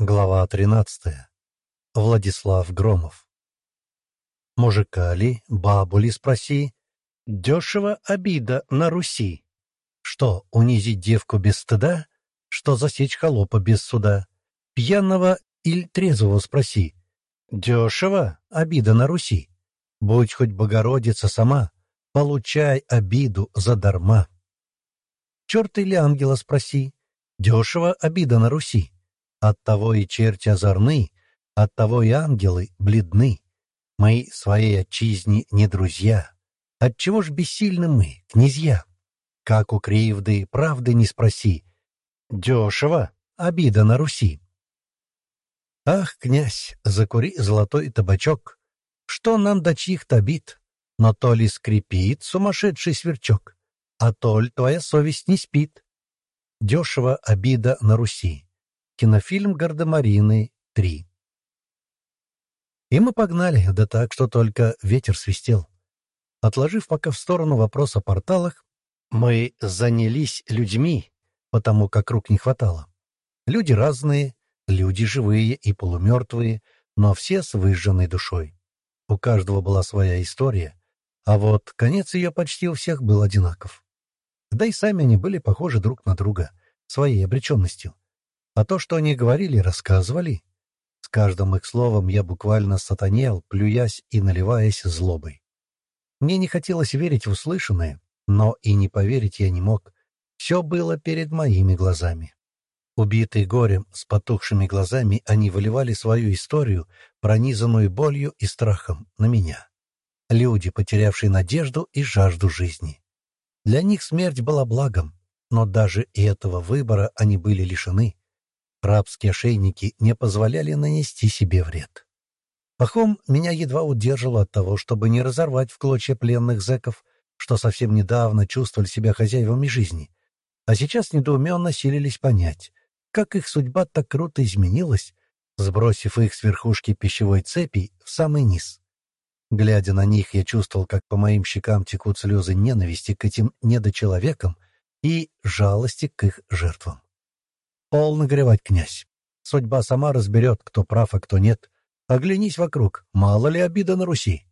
Глава 13. Владислав Громов. Мужика ли, бабу ли спроси, дешево обида на Руси. Что, унизить девку без стыда? Что засечь холопа без суда? Пьяного или трезвого спроси. Дешево обида на Руси. Будь хоть Богородица сама, получай обиду задарма. Черт или ангела спроси, дешево обида на Руси. Оттого и черти озорны, оттого и ангелы бледны. Мы своей отчизне не друзья. Отчего ж бессильны мы, князья? Как у кривды правды не спроси. Дешево обида на Руси. Ах, князь, закури золотой табачок, Что нам до чьих-то обид? Но то ли скрипит сумасшедший сверчок, А то ли твоя совесть не спит. Дешево обида на Руси. Кинофильм «Гардемарины 3». И мы погнали, да так, что только ветер свистел. Отложив пока в сторону вопрос о порталах, мы занялись людьми, потому как рук не хватало. Люди разные, люди живые и полумертвые, но все с выжженной душой. У каждого была своя история, а вот конец ее почти у всех был одинаков. Да и сами они были похожи друг на друга, своей обреченностью. А то, что они говорили, рассказывали. С каждым их словом я буквально сатанел, плюясь и наливаясь злобой. Мне не хотелось верить в услышанное, но и не поверить я не мог. Все было перед моими глазами. Убитые горем, с потухшими глазами, они выливали свою историю, пронизанную болью и страхом, на меня. Люди, потерявшие надежду и жажду жизни. Для них смерть была благом, но даже и этого выбора они были лишены. Рабские ошейники не позволяли нанести себе вред. Пахом меня едва удерживал от того, чтобы не разорвать в клочья пленных зэков, что совсем недавно чувствовали себя хозяевами жизни, а сейчас недоуменно силились понять, как их судьба так круто изменилась, сбросив их с верхушки пищевой цепи в самый низ. Глядя на них, я чувствовал, как по моим щекам текут слезы ненависти к этим недочеловекам и жалости к их жертвам. Полно горевать, князь. Судьба сама разберет, кто прав, а кто нет. Оглянись вокруг, мало ли обида на Руси.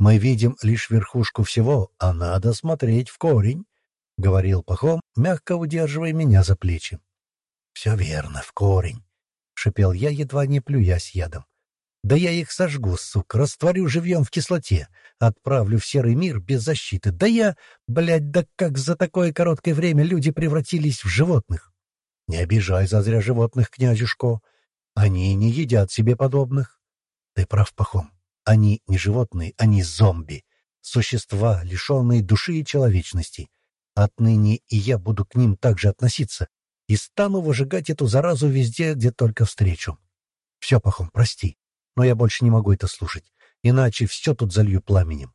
Мы видим лишь верхушку всего, а надо смотреть в корень, — говорил Пахом, мягко удерживая меня за плечи. — Все верно, в корень, — шипел я, едва не плюясь ядом. — Да я их сожгу, сука, растворю живьем в кислоте, отправлю в серый мир без защиты. Да я, блядь, да как за такое короткое время люди превратились в животных? Не обижай зазря животных, князюшко. Они не едят себе подобных. Ты прав, Пахом. Они не животные, они зомби. Существа, лишенные души и человечности. Отныне и я буду к ним так же относиться и стану выжигать эту заразу везде, где только встречу. Все, Пахом, прости, но я больше не могу это слушать, иначе все тут залью пламенем.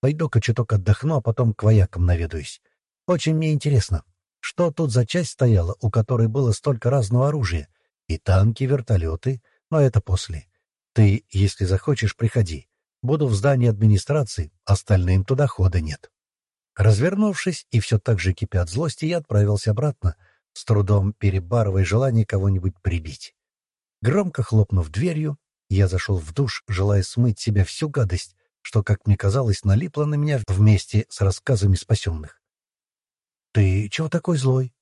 Пойду-ка чуток отдохну, а потом к воякам наведаюсь. Очень мне интересно, что тут за часть стояла, у которой было столько разного оружия? И танки, вертолеты, но это после. Ты, если захочешь, приходи. Буду в здании администрации, остальным туда хода нет. Развернувшись и все так же кипя от злости, я отправился обратно, с трудом перебарывая желание кого-нибудь прибить. Громко хлопнув дверью, я зашел в душ, желая смыть себя всю гадость, что, как мне казалось, налипло на меня вместе с рассказами спасенных. «Ты чего такой злой?»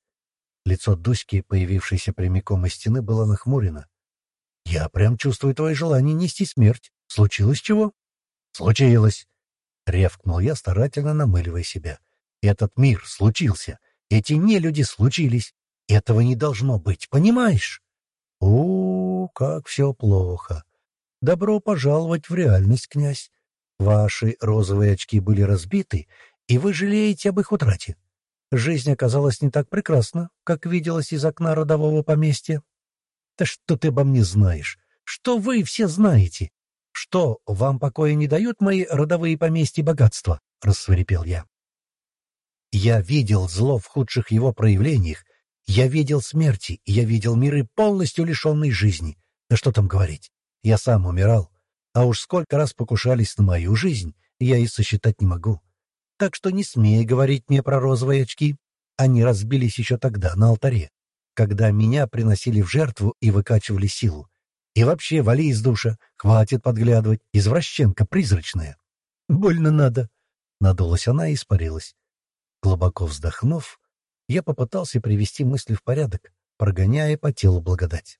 Лицо Дуськи, появившееся прямиком из стены, было нахмурено. «Я прям чувствую твое желание нести смерть. Случилось чего?» «Случилось!» — ревкнул я, старательно намыливая себя. «Этот мир случился. Эти нелюди случились. Этого не должно быть, понимаешь?» «У, -у как все плохо. Добро пожаловать в реальность, князь. Ваши розовые очки были разбиты, и вы жалеете об их утрате. Жизнь оказалась не так прекрасна, как виделась из окна родового поместья. Да что ты обо мне знаешь? Что вы все знаете? Что, вам покоя не дают мои родовые поместья богатства? — рассверепел я. Я видел зло в худших его проявлениях, я видел смерти, я видел миры, полностью лишенные жизни. Да что там говорить? Я сам умирал. А уж сколько раз покушались на мою жизнь, я и сосчитать не могу так что не смей говорить мне про розовые очки. Они разбились еще тогда, на алтаре. когда меня приносили в жертву и выкачивали силу. И вообще, вали из душа, хватит подглядывать, извращенка призрачная. Больно надо. Надулась она и испарилась. Глубоко вздохнув, я попытался привести мысли в порядок, прогоняя по телу благодать.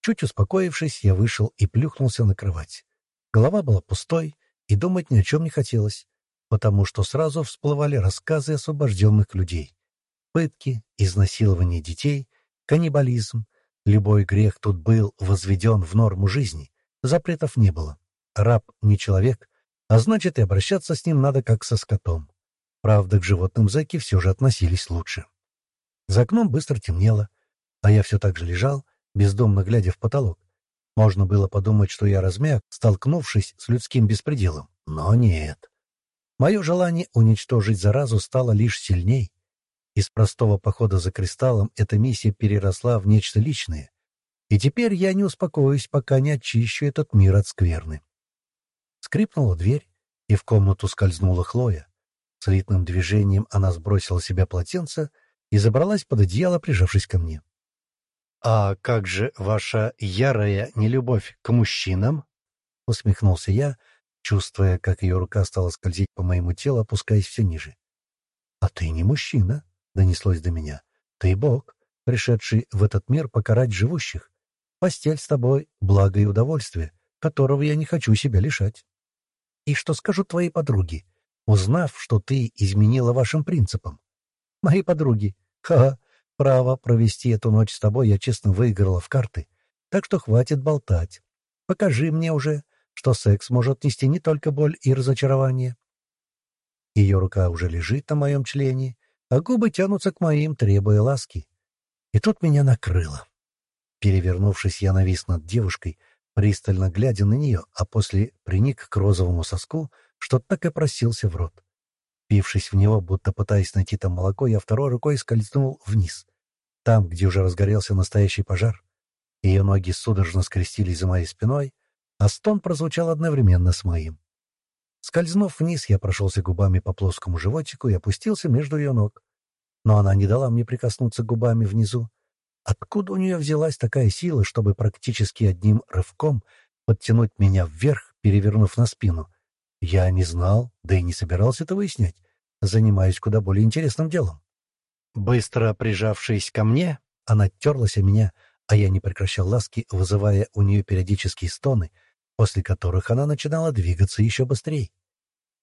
Чуть успокоившись, я вышел и плюхнулся на кровать. Голова была пустой, и думать ни о чем не хотелось, потому что сразу всплывали рассказы освобожденных людей. Пытки, изнасилование детей, каннибализм. Любой грех тут был возведен в норму жизни. Запретов не было. Раб не человек, а значит, и обращаться с ним надо как со скотом. Правда, к животным зэки все же относились лучше. За окном быстро темнело, а я все так же лежал, бездомно глядя в потолок. Можно было подумать, что я размяк, столкнувшись с людским беспределом. Но нет. Мое желание уничтожить заразу стало лишь сильней. Из простого похода за кристаллом эта миссия переросла в нечто личное. И теперь я не успокоюсь, пока не очищу этот мир от скверны. Скрипнула дверь, и в комнату скользнула Хлоя. Слитным движением она сбросила с себя полотенце и забралась под одеяло, прижавшись ко мне. «А как же ваша ярая нелюбовь к мужчинам?» — усмехнулся я, чувствуя, как ее рука стала скользить по моему телу, опускаясь все ниже. «А ты не мужчина», — донеслось до меня. «Ты бог, пришедший в этот мир покарать живущих. Постель с тобой — благо и удовольствие, которого я не хочу себя лишать. И что скажут твои подруги, узнав, что ты изменила вашим принципам? Мои подруги, ха-ха, Право провести эту ночь с тобой я честно выиграла в карты, так что хватит болтать. Покажи мне уже, что секс может нести не только боль и разочарование. Ее рука уже лежит на моем члене, а губы тянутся к моим, требуя ласки. И тут меня накрыло. Перевернувшись, я навис над девушкой, пристально глядя на нее, а после приник к розовому соску, что так и просился в рот. Впившись в него, будто пытаясь найти там молоко, я второй рукой скользнул вниз. Там, где уже разгорелся настоящий пожар. Ее ноги судорожно скрестились за моей спиной, а стон прозвучал одновременно с моим. Скользнув вниз, я прошелся губами по плоскому животику и опустился между ее ног. Но она не дала мне прикоснуться губами внизу. Откуда у нее взялась такая сила, чтобы практически одним рывком подтянуть меня вверх, перевернув на спину? Я не знал, да и не собирался это выяснять, занимаясь куда более интересным делом. Быстро прижавшись ко мне, она терлась о меня, а я не прекращал ласки, вызывая у нее периодические стоны, после которых она начинала двигаться еще быстрее.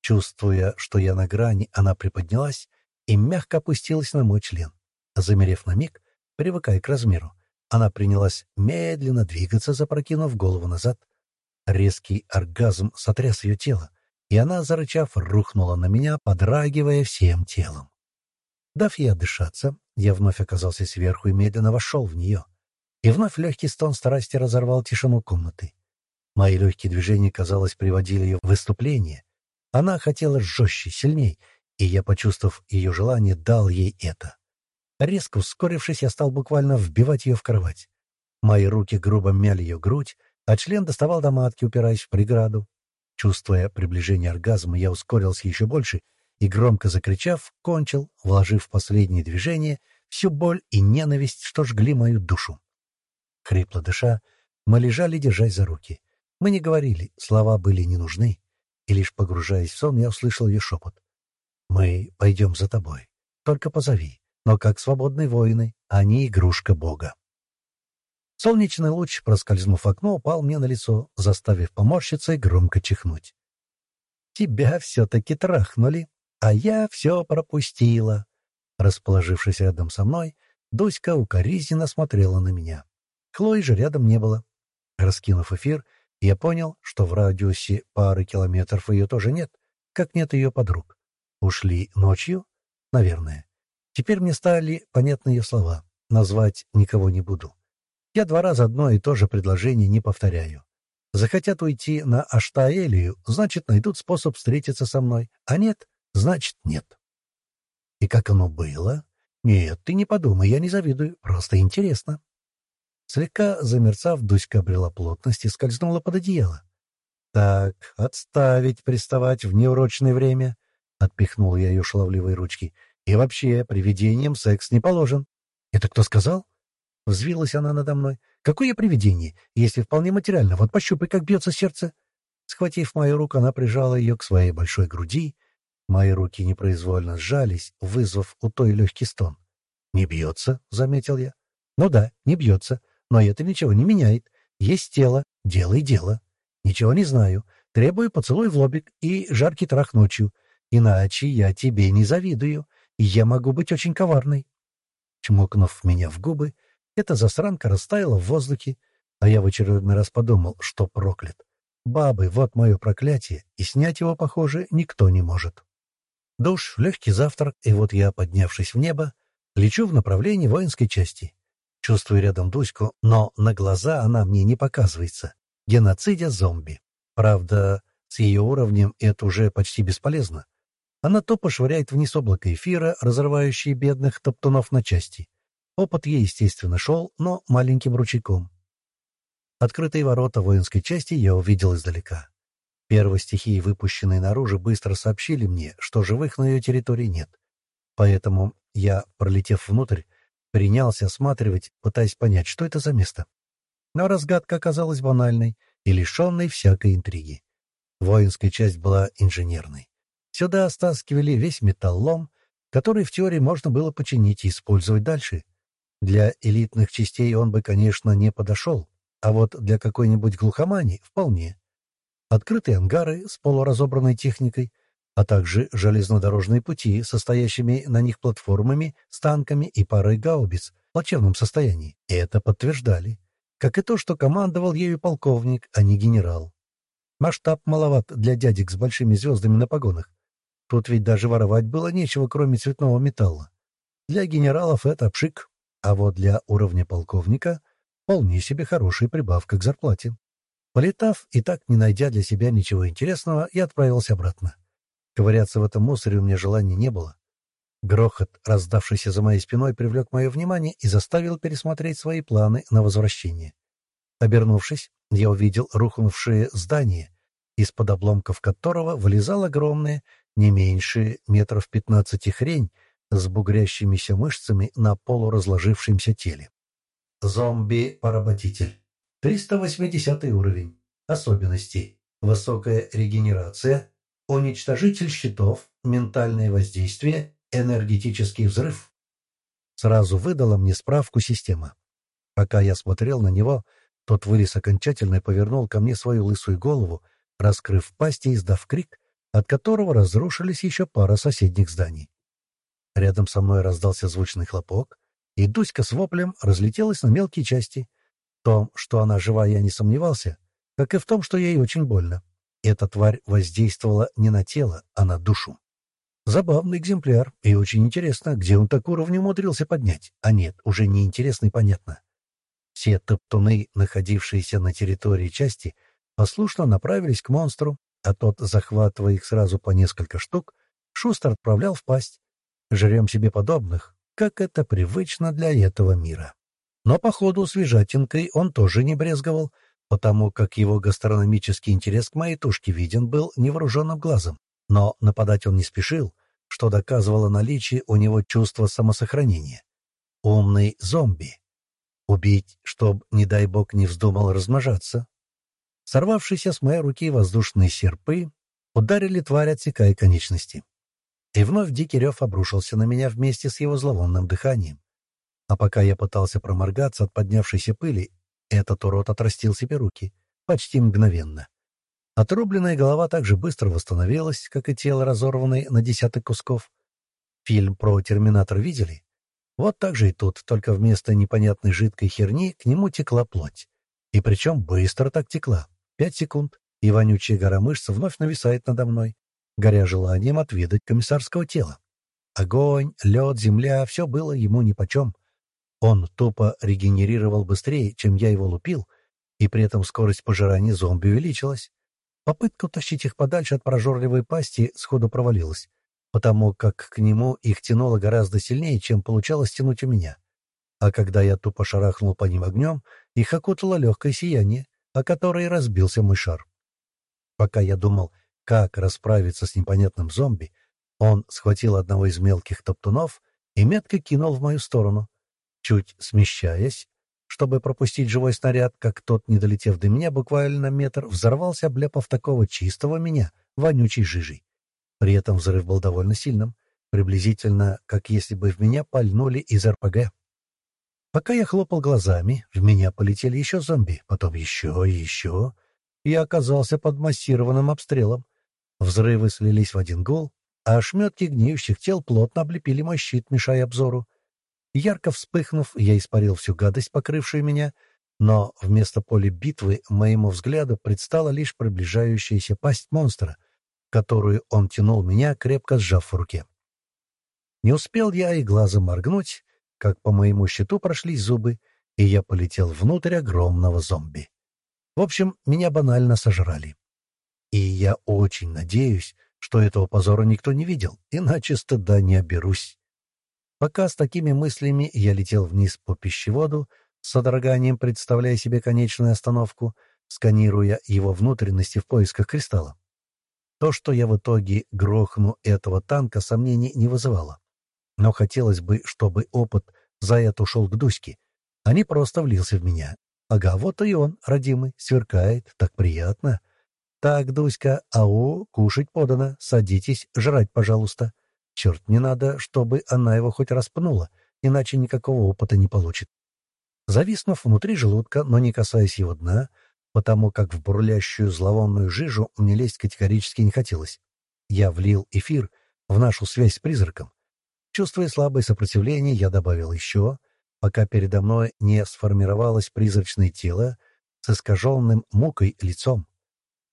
Чувствуя, что я на грани, она приподнялась и мягко опустилась на мой член. Замерев на миг, привыкая к размеру, она принялась медленно двигаться, запрокинув голову назад. Резкий оргазм сотряс ее тело, и она, зарычав, рухнула на меня, подрагивая всем телом. Дав ей отдышаться, я вновь оказался сверху и медленно вошел в нее. И вновь легкий стон страсти разорвал тишину комнаты. Мои легкие движения, казалось, приводили ее в выступление. Она хотела жестче, сильней, и я, почувствовав ее желание, дал ей это. Резко ускорившись, я стал буквально вбивать ее в кровать. Мои руки грубо мяли ее грудь, а член доставал до матки, упираясь в преграду. Чувствуя приближение оргазма, я ускорился еще больше и, громко закричав, кончил, вложив в последнее движение всю боль и ненависть, что жгли мою душу. Хрипло дыша, мы лежали, держась за руки. Мы не говорили, слова были не нужны, и лишь погружаясь в сон, я услышал ее шепот. «Мы пойдем за тобой. Только позови, но как свободные воины, а не игрушка Бога». Солнечный луч, проскользнув в окно, упал мне на лицо, заставив поморщиться и громко чихнуть. «Тебя все-таки трахнули, а я все пропустила». Расположившись рядом со мной, Дуська укоризненно смотрела на меня. Хлои же рядом не было. Раскинув эфир, я понял, что в радиусе пары километров ее тоже нет, как нет ее подруг. Ушли ночью? Наверное. Теперь мне стали понятны ее слова. Назвать никого не буду. Я два раза одно и то же предложение не повторяю. Захотят уйти на Аштаэлию, значит, найдут способ встретиться со мной, а нет, значит, нет. И как оно было? Нет, ты не подумай, я не завидую, просто интересно. Слегка замерцав, Дуська обрела плотность и скользнула под одеяло. «Так, отставить приставать в неурочное время», — отпихнул я ее шаловливой ручки. «И вообще, привидением секс не положен». «Это кто сказал?» Взвилась она надо мной. «Какое привидение, если вполне материально? Вот пощупай, как бьется сердце!» Схватив мою руку, она прижала ее к своей большой груди. Мои руки непроизвольно сжались, вызвав у той легкий стон. «Не бьется», — заметил я. «Ну да, не бьется, но это ничего не меняет. Есть тело, делай дело. Ничего не знаю. Требую поцелуй в лобик и жаркий трах ночью. Иначе я тебе не завидую, я могу быть очень коварной». Чмокнув меня в губы, эта засранка растаяла в воздухе, а я в очередной раз подумал, что проклят. Бабы, вот мое проклятие, и снять его, похоже, никто не может. Душ, легкий завтрак, и вот я, поднявшись в небо, лечу в направлении воинской части. Чувствую рядом Дуську, но на глаза она мне не показывается. Геноцидя зомби. Правда, с ее уровнем это уже почти бесполезно. Она тупо швыряет вниз облако эфира, разрывающее бедных топтунов на части. Опыт ей, естественно, шел, но маленьким ручейком. Открытые ворота воинской части я увидел издалека. Первые стихии, выпущенные наружу, быстро сообщили мне, что живых на ее территории нет. Поэтому я, пролетев внутрь, принялся осматривать, пытаясь понять, что это за место. Но разгадка оказалась банальной и лишенной всякой интриги. Воинская часть была инженерной. Сюда стаскивали весь металлом, который в теории можно было починить и использовать дальше. Для элитных частей он бы, конечно, не подошел, а вот для какой-нибудь глухомани — вполне. Открытые ангары с полуразобранной техникой, а также железнодорожные пути, состоящими на них платформами с танками и парой гаубиц в плачевном состоянии. Это подтверждали. Как и то, что командовал ею полковник, а не генерал. Масштаб маловат для дядек с большими звездами на погонах. Тут ведь даже воровать было нечего, кроме цветного металла. Для генералов это пшик, а вот для уровня полковника Вполне себе хорошая прибавка к зарплате. Полетав и так не найдя для себя ничего интересного, я отправился обратно. Ковыряться в этом мусоре у меня желания не было. Грохот, раздавшийся за моей спиной, привлек мое внимание и заставил пересмотреть свои планы на возвращение. Обернувшись, я увидел рухнувшее здание, из-под обломков которого вылезал огромное, не меньше метров пятнадцати хрень с бугрящимися мышцами на полуразложившемся теле. Зомби-поработитель. 380 уровень. Особенности. Высокая регенерация. Уничтожитель щитов. Ментальное воздействие. Энергетический взрыв. Сразу выдала мне справку система. Пока я смотрел на него, тот вылез окончательно и повернул ко мне свою лысую голову, раскрыв пасть и издав крик, от которого разрушились еще пара соседних зданий. Рядом со мной раздался звучный хлопок, и Дуська с воплем разлетелась на мелкие части. В том, что она жива, я не сомневался, как и в том, что ей очень больно. Эта тварь воздействовала не на тело, а на душу. Забавный экземпляр, и очень интересно, где он так уровень умудрился поднять. А нет, уже не интересно и понятно. Все топтуны, находившиеся на территории части, послушно направились к монстру, а тот, захватывая их сразу по несколько штук, шустро отправлял в пасть. Жрем себе подобных, как это привычно для этого мира. Но, походу, свежатинкой он тоже не брезговал, потому как его гастрономический интерес к моей тушке виден был невооруженным глазом. Но нападать он не спешил, что доказывало наличие у него чувства самосохранения. Умный зомби. Убить, чтоб, не дай бог, не вздумал размножаться. Сорвавшиеся с моей руки воздушные серпы ударили тварь, отсекая конечности. И вновь дикий рев обрушился на меня вместе с его зловонным дыханием. А пока я пытался проморгаться от поднявшейся пыли, этот урод отрастил себе руки. Почти мгновенно. Отрубленная голова также быстро восстановилась, как и тело, разорванное на десяток кусков. Фильм про «Терминатор» видели? Вот так же и тут, только вместо непонятной жидкой херни к нему текла плоть. И причем быстро так текла. Пять секунд, и вонючая гора мышц вновь нависает надо мной, горя желанием отведать комиссарского тела. Огонь, лед, земля — все было ему нипочем. Он тупо регенерировал быстрее, чем я его лупил, и при этом скорость пожирания зомби увеличилась. Попытка утащить их подальше от прожорливой пасти сходу провалилась, потому как к нему их тянуло гораздо сильнее, чем получалось тянуть у меня. А когда я тупо шарахнул по ним огнем, их окутало легкое сияние, о которое разбился мой шар. Пока я думал, как расправиться с непонятным зомби, он схватил одного из мелких топтунов и метко кинул в мою сторону. Чуть смещаясь, чтобы пропустить живой снаряд, как тот, не долетев до меня буквально метр, взорвался, обляпав такого чистого меня вонючей жижей. При этом взрыв был довольно сильным, приблизительно как если бы в меня пальнули из РПГ. Пока я хлопал глазами, в меня полетели еще зомби, потом еще и еще. Я оказался под массированным обстрелом. Взрывы слились в один гол, а ошметки гниющих тел плотно облепили мой щит, мешая обзору. Ярко вспыхнув, я испарил всю гадость, покрывшую меня, но вместо поля битвы моему взгляду предстала лишь приближающаяся пасть монстра, которую он тянул меня, крепко сжав в руке. Не успел я и глазом моргнуть, как по моему щиту прошлись зубы, и я полетел внутрь огромного зомби. В общем, меня банально сожрали. И я очень надеюсь, что этого позора никто не видел, иначе стыда не оберусь. Пока с такими мыслями я летел вниз по пищеводу, с содроганием представляя себе конечную остановку, сканируя его внутренности в поисках кристалла. То, что я в итоге грохну этого танка, сомнений не вызывало. Но хотелось бы, чтобы опыт за это ушел к Дуське, а не просто влился в меня. Ага, вот и он, родимый, сверкает, так приятно. Так, Дуська, ау, кушать подано, садитесь, жрать, пожалуйста. Черт, не надо, чтобы она его хоть распнула, иначе никакого опыта не получит. Зависнув внутри желудка, но не касаясь его дна, потому как в бурлящую зловонную жижу мне лезть категорически не хотелось. Я влил эфир в нашу связь с призраком, Чувствуя слабое сопротивление, я добавил еще, пока передо мной не сформировалось призрачное тело с искаженным мукой лицом.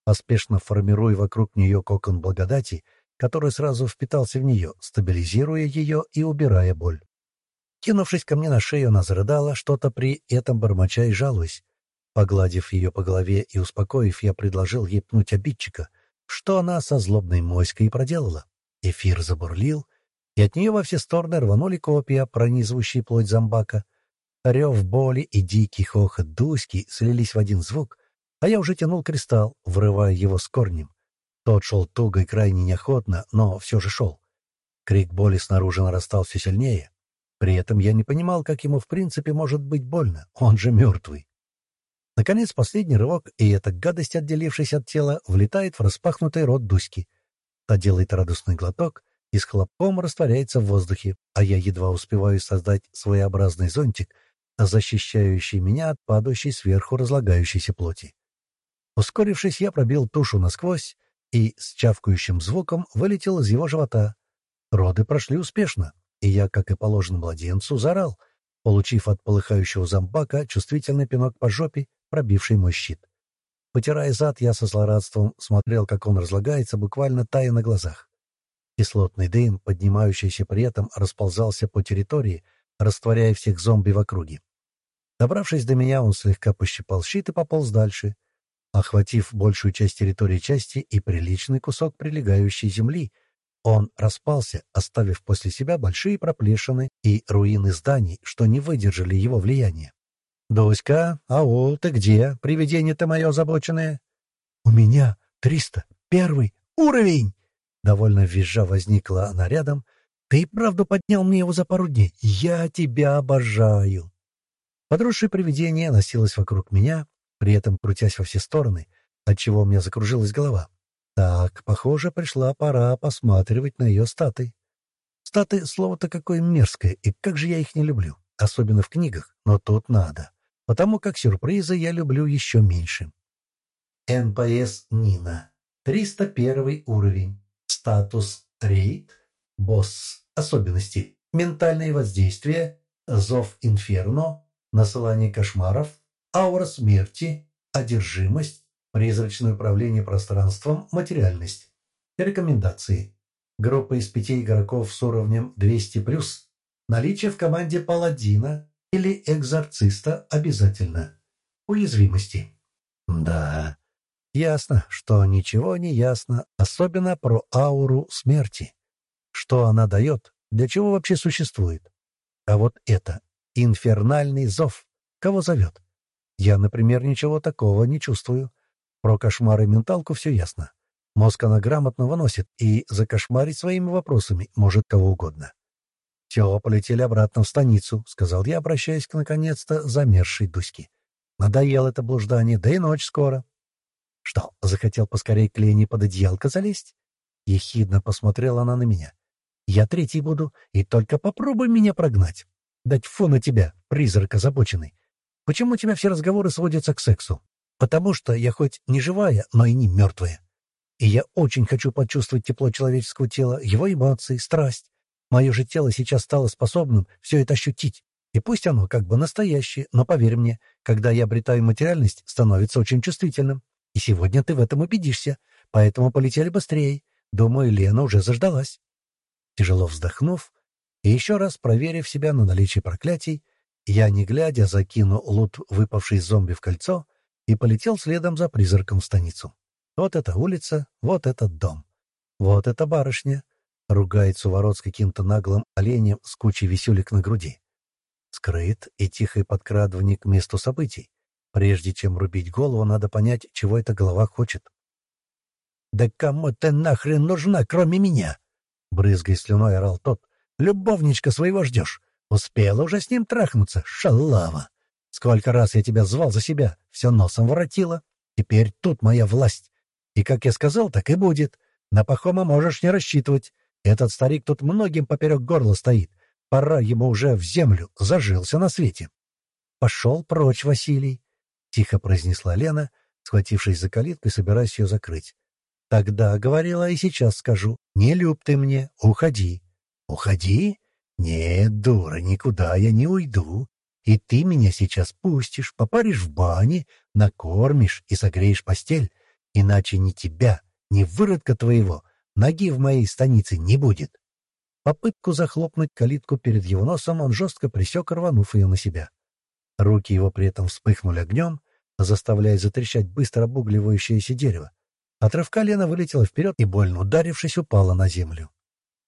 Поспешно формируя вокруг нее кокон благодати, который сразу впитался в нее, стабилизируя ее и убирая боль. Кинувшись ко мне на шею, она зарыдала, что-то при этом бормоча и жалуясь. Погладив ее по голове и успокоив, я предложил ей пнуть обидчика, что она со злобной моськой проделала. Эфир забурлил, и от нее во все стороны рванули копья, пронизывающие плоть зомбака. Рев боли и дикий хохот Дуськи слились в один звук, а я уже тянул кристалл, врывая его с корнем. Тот шел туго и крайне неохотно, но все же шел. Крик боли снаружи нарастал все сильнее. При этом я не понимал, как ему в принципе может быть больно, он же мертвый. Наконец, последний рывок, и эта гадость, отделившись от тела, влетает в распахнутый рот Дуськи. Та делает радостный глоток, и с хлопком растворяется в воздухе, а я едва успеваю создать своеобразный зонтик, защищающий меня от падающей сверху разлагающейся плоти. Ускорившись, я пробил тушу насквозь и с чавкающим звуком вылетел из его живота. Роды прошли успешно, и я, как и положено младенцу, заорал, получив от полыхающего зомбака чувствительный пинок по жопе, пробивший мой щит. Потирая зад, я со злорадством смотрел, как он разлагается, буквально тая на глазах. Кислотный дым, поднимающийся при этом, расползался по территории, растворяя всех зомби в округе. Добравшись до меня, он слегка пощипал щит и пополз дальше, охватив большую часть территории части и приличный кусок прилегающей земли. Он распался, оставив после себя большие проплешины и руины зданий, что не выдержали его влияния. «Дуська, ау, ты где, привидение-то мое озабоченное?» «У меня триста первый уровень!» Довольно визжа возникла она рядом. «Ты и правда поднял мне его за пару дней. Я тебя обожаю!» Подросшее привидение носилось вокруг меня, при этом крутясь во все стороны, отчего у меня закружилась голова. Так, похоже, пришла пора посматривать на ее статы. Статы — слово-то какое мерзкое, и как же я их не люблю, особенно в книгах, но тут надо, потому как сюрпризы я люблю еще меньше. НПС Нина. 301 уровень. Статус рейд, босс, особенности, ментальные воздействия, зов инферно, насылание кошмаров, аура смерти, одержимость, призрачное управление пространством, материальность. Рекомендации. Группа из пяти игроков с уровнем 200+, наличие в команде паладина или экзорциста обязательно. Уязвимости. Да, Ясно, что ничего не ясно, особенно про ауру смерти. Что она дает, для чего вообще существует. А вот это — инфернальный зов. Кого зовет? Я, например, ничего такого не чувствую. Про кошмары и менталку все ясно. Мозг она грамотно выносит и закошмарить своими вопросами может кого угодно. «Все, полетели обратно в станицу», — сказал я, обращаясь к наконец-то замерзшей Дуське. «Надоело это блуждание, да и ночь скоро». «Что, захотел поскорей к Лене под одеялко залезть?» Ехидно посмотрела она на меня. «Я третий буду, и только попробуй меня прогнать. Дать фу на тебя, призрак озабоченный. Почему у тебя все разговоры сводятся к сексу? Потому что я хоть не живая, но и не мертвая. И я очень хочу почувствовать тепло человеческого тела, его эмоции, страсть. Мое же тело сейчас стало способным все это ощутить. И пусть оно как бы настоящее, но поверь мне, когда я обретаю материальность, становится очень чувствительным. И сегодня ты в этом убедишься. Поэтому полетели быстрее. Думаю, Лена уже заждалась. Тяжело вздохнув и еще раз проверив себя на наличие проклятий, я, не глядя, закинул лут, выпавший зомби в кольцо, и полетел следом за призраком в станицу. Вот эта улица, вот этот дом. Вот эта барышня, ругается у ворот с каким-то наглым оленем с кучей висюлек на груди. Скрыт и тихое подкрадывание к месту событий. Прежде чем рубить голову, надо понять, чего эта голова хочет. «Да кому ты нахрен нужна, кроме меня?» Брызгая слюной, орал тот. «Любовничка своего ждешь. Успела уже с ним трахнуться, шалава. Сколько раз я тебя звал за себя, все носом воротила. Теперь тут моя власть. И как я сказал, так и будет. На Пахома можешь не рассчитывать. Этот старик тут многим поперек горла стоит. Пора ему уже в землю, зажился на свете. — Пошел прочь, Василий, — тихо произнесла Лена, схватившись за калитку и собираясь ее закрыть. — Тогда говорила и сейчас скажу. Не люб ты мне, уходи. — Уходи? Нет, дура, никуда я не уйду. И ты меня сейчас пустишь, попаришь в бане, накормишь и согреешь постель. Иначе ни тебя, ни выродка твоего ноги в моей станице не будет. Попытку захлопнуть калитку перед его носом он жестко присек, рванув ее на себя. Руки его при этом вспыхнули огнем, заставляя затрещать быстро обугливающееся дерево. От рывка Лена вылетела вперед и, больно ударившись, упала на землю.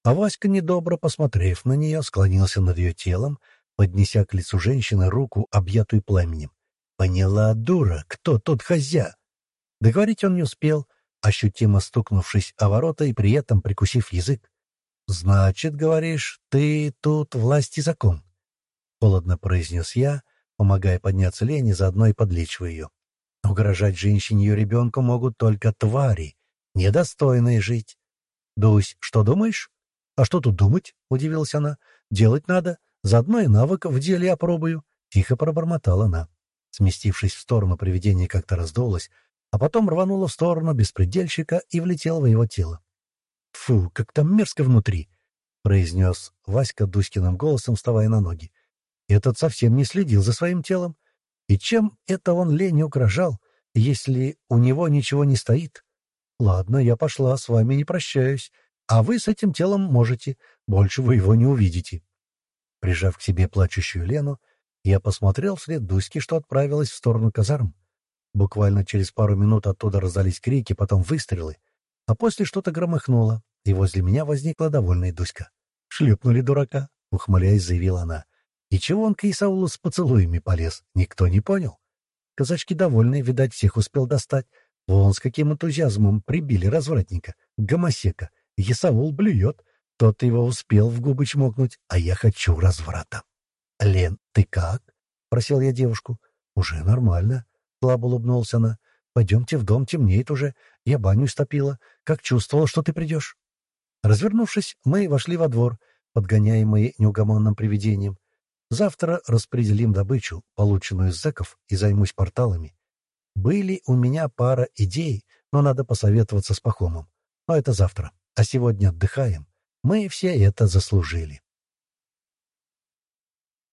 А Васька, недобро посмотрев на нее, склонился над ее телом, поднеся к лицу женщины руку, объятую пламенем. «Поняла, дура, кто тут хозя?» Договорить он не успел, ощутимо стукнувшись о ворота и при этом прикусив язык. «Значит, говоришь, ты тут власть и закон?» — холодно произнес я, помогая подняться Лене, заодно и подлечивая ее. «Угрожать женщине и ребенку могут только твари, недостойные жить. Дусь, что думаешь?» «А что тут думать?» — удивилась она. «Делать надо. Заодно и навык в деле опробую». Тихо пробормотала она. Сместившись в сторону, привидение как-то раздулось, а потом рванула в сторону беспредельщика и влетела в его тело. «Фу, как там мерзко внутри!» — произнес Васька Дуськиным голосом, вставая на ноги. Этот совсем не следил за своим телом. И чем это он Лене угрожал, если у него ничего не стоит? Ладно, я пошла, с вами не прощаюсь, а вы с этим телом можете, больше вы его не увидите. Прижав к себе плачущую Лену, я посмотрел вслед Дуськи, что отправилась в сторону казарм. Буквально через пару минут оттуда раздались крики, потом выстрелы, а после что-то громыхнуло, и возле меня возникла довольная Дуська. «Шлепнули дурака», — ухмыляясь, заявила она. «И чего он к Исаулу с поцелуями полез? Никто не понял». Казачки довольные, видать, всех успел достать. Вон с каким энтузиазмом прибили развратника, гомосека. Исаул блюет. Тот его успел в губы чмокнуть, а я хочу разврата. «Лен, ты как?» — просил я девушку. «Уже нормально», — слабо улыбнулся она. «Пойдемте в дом, темнеет уже. Я баню истопила. Как чувствовала, что ты придешь?» Развернувшись, мы вошли во двор, подгоняемые неугомонным привидением. Завтра распределим добычу, полученную из зэков, и займусь порталами. Были у меня пара идей, но надо посоветоваться с Пахомом. Но это завтра. А сегодня отдыхаем. Мы все это заслужили.